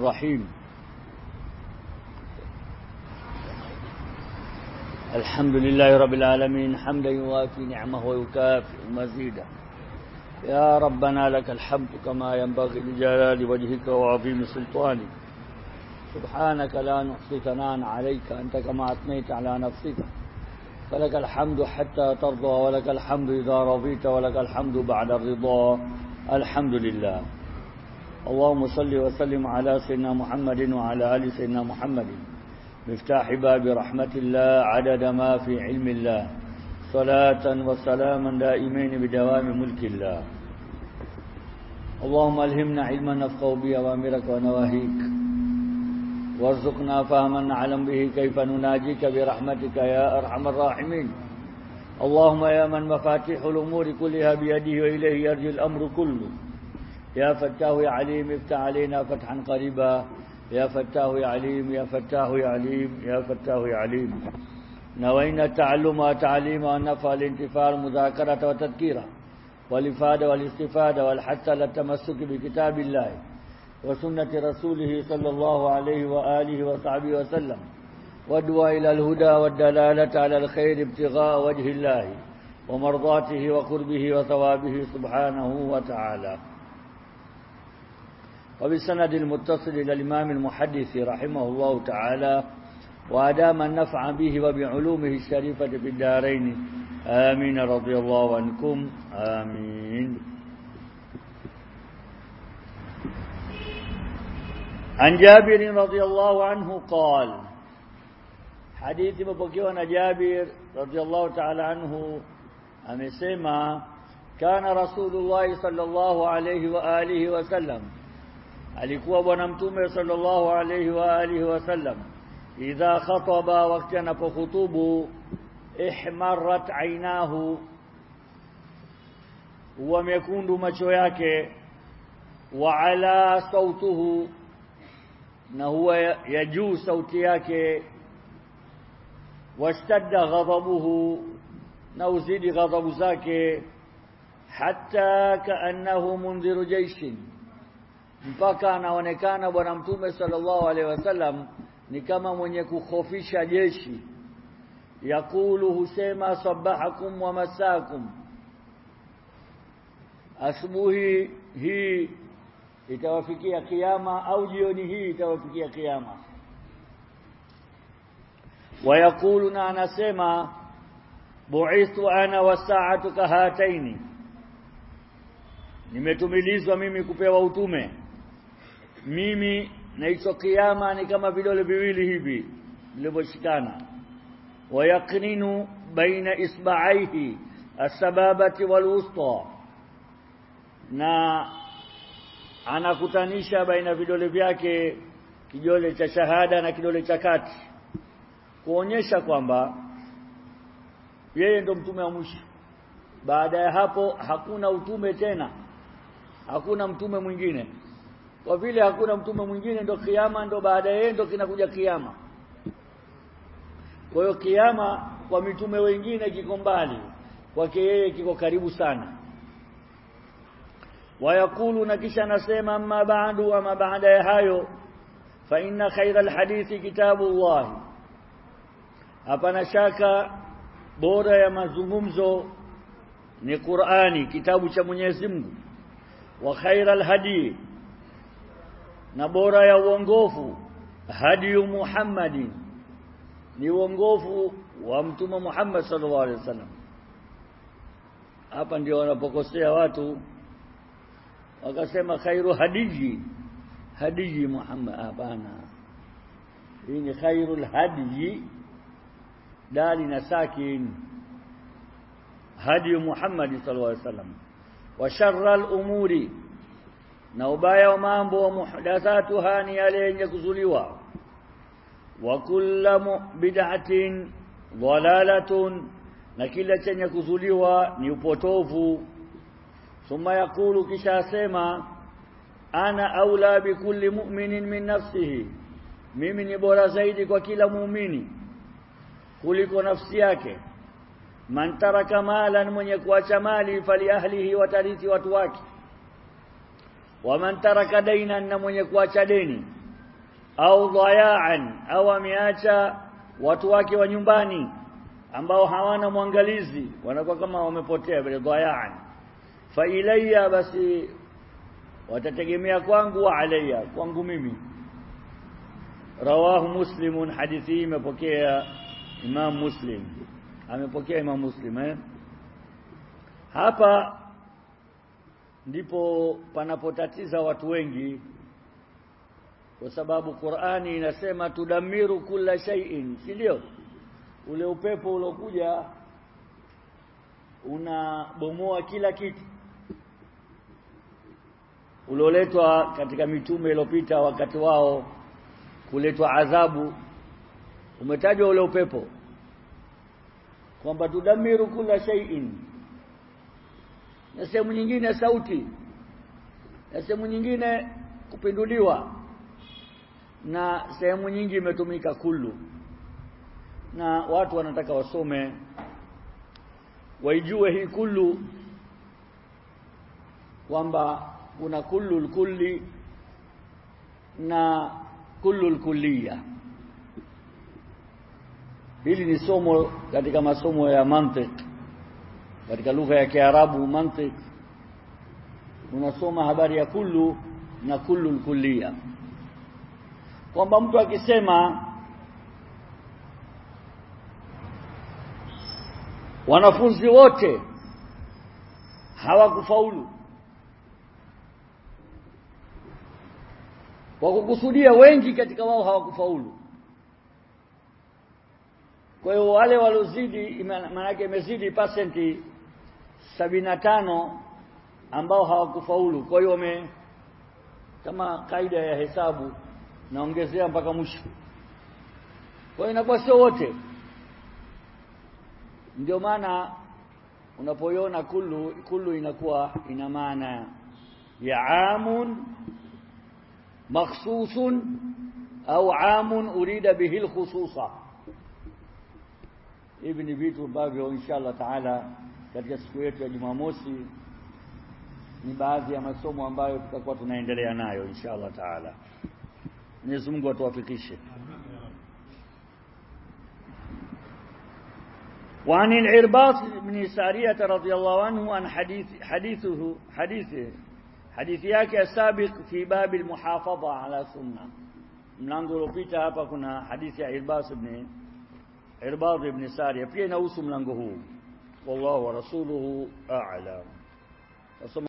الرحيم. الحمد لله رب العالمين حمدا يوافي نعمه ويكافئ مزيدا يا ربنا لك الحمد كما ينبغي لجلال وجهك وعظيم سلطانك. سبحانك لا نحصي ثناء عليك أنت كما أثنيت على نفسك. فلك الحمد حتى ترضى ولك الحمد إذا رضيت ولك الحمد بعد الرضا. الحمد لله. اللهم صل وسلم على سيدنا محمد وعلى آل سيدنا محمد. مفتاح باب رحمة الله عدد ما في علم الله. صلاة وسلاما دائمين بدوام ملك الله. اللهم ألهمنا علما نفقه به أوامرك ونواهيك. وارزقنا فهما نعلم به كيف نناجيك برحمتك يا أرحم الراحمين. اللهم يا من مفاتيح الأمور كلها بيده وإليه يرجي الأمر كله. يا فتاه يا عليم افتح علينا فتحا قريبا. يا فتاه يا عليم يا فتاه يا عليم يا فتاه يا عليم. نوينا التعلم والتعليم والنفع والانتفاع المذاكرة والتذكيرة والإفادة والاستفادة والحث على التمسك بكتاب الله وسنة رسوله صلى الله عليه وآله وصحبه وسلم. وادعى إلى الهدى والدلالة على الخير ابتغاء وجه الله ومرضاته وقربه وثوابه سبحانه وتعالى. وبالسند المتصل إلى الإمام المحدث رحمه الله تعالى وأدام النفع به وبعلومه الشريفة في الدارين. آمين. رضي الله عنكم. آمين. عن جابر رضي الله عنه قال حديث مبكيونا جابر رضي الله تعالى عنه amesema kana rasulullah sallallahu alayhi wa alihi wasallam alikuwa bwana mtume sallallahu alayhi wa alihi wasallam idha khataba wakati anapokhutubu ihmarat ainahu huwa mekundu macho yake wa ala sautuhu na huwa ya juu sauti yake washtadda ghadabuhu na uzidi ghadhabu zake hatta kaannahu mundhiru jaishin mpaka anaonekana bwana mtume sallallahu alaihi wasallam ni kama mwenye kukhofisha jeshi. Yakulu husema sabahakum wa masakum asubuhi hii itawafikia kiyama au jioni hii itawafikia kiyama? Wayakulu na anasema bu'ithu ana wa saatu kahataini nimetumilizwa mimi kupewa utume mimi na hicho kiyama ni kama vidole viwili hivi vilivyoshikana. Wayaqninu baina isba'aihi as-sababati wal-wusta. Na anakutanisha baina vidole vyake kidole cha shahada na kidole cha kati kuonyesha kwamba yeye ndo mtume wa mwisho. Baada ya hapo hakuna utume tena hakuna mtume mwingine kwa vile hakuna mtume mwingine ndo kiama ndo baada yeye ndo kinakuja kiama kwa hiyo kiama kwa mitume wengine kiko mbali kwake yeye kiko karibu sana. Wayakulu na kisha nasema amma ba'du ama baada ya hayo fa inna khayra alhadithi kitabullah hapana shaka bora ya mazungumzo ni Qur'ani kitabu cha Mwenyezi Mungu. Wa khayra alhadi na bora ya uongofu hadi Muhammadin. Ni uongofu wa mtume Muhammad sallallahu alaihi wasallam. Hapa ndio wanapokosea watu wakasema khairu hadiji hadiji Muhammad. Hapana. Hii ni khairul hadiji dali na sakin. Hadi Muhammad sallallahu alaihi wasallam. Wa sharral umuri na ubaya wa mambo wa muhdathatuha ni yale yenye kuzuliwa. Wa kullu bid'atin dhalalatun na kila chenye kuzuliwa ni upotovu. Thumma yakulu kisha asema ana aula bikulli mu'minin min nafsihi. Mimi ni bora zaidi kwa kila muumini kuliko nafsi yake. Man taraka malan mwenye kuacha mali fali ahlihi watarithi watu wake wa man taraka dainan na mwenye kuacha deni. Au dhayaan au ameacha watu wake wa nyumbani ambao hawana mwangalizi wanakuwa kama wamepotea vile dhayaan. Fa ilayya basi watategemea kwangu wa alayya kwangu mimi. Rawahu muslimun hadithi imepokea imam muslim. Amepokea imam muslim eh? Hapa ndipo panapotatiza watu wengi kwa sababu Qur'ani inasema tudamiru kulla shay'in si ndio? Ule upepo uliokuja unabomoa kila kitu. Ulioletwa katika mitume iliyopita wakati wao kuletwa adhabu. Umetajwa ule upepo? Kwamba tudamiru kula shay'in na sehemu nyingine sauti. Na sehemu nyingine kupinduliwa. Na sehemu nyingi imetumika kullu. Na watu wanataka wasome. Waijue hii kullu kwamba kuna kullu kulli na kullu kulliya. Hili ni somo katika masomo ya mantiq katika lugha ya Kiarabu mantik unasoma habari ya kullu na kullu kulia kwamba mtu akisema wanafunzi wote hawakufaulu. Kwa kukusudia wengi katika wao hawakufaulu. Kwa hiyo wale waliozidi maana yake imezidi pasenti tano ambao hawakufaulu. Kwa hiyo wame kama kaida ya hesabu naongezea mpaka mwisho. Kwa hiyo inakuwa sio wote. Ndio maana unapoiona kullu kullu inakuwa ina maana ya amun makhsusun au amun urida bihi alkhususa. Hivi ni vitu ambavyo inshallah taala katika siku yetu ya Jumamosi ni baadhi ya masomo ambayo tutakuwa tunaendelea nayo inshallah taala Mwenyezi Mungu atuwafikishe وعن العرباط بن سارية رضي الله عنه عن حديث حديثه حديثه حديث yake السابق في باب المحافظة على سنة mlango uliopita hapa kuna hadithi ya Irbas ibn Irbad ibn Sariya pia inahusu mlango huu والله ورسوله أعلم.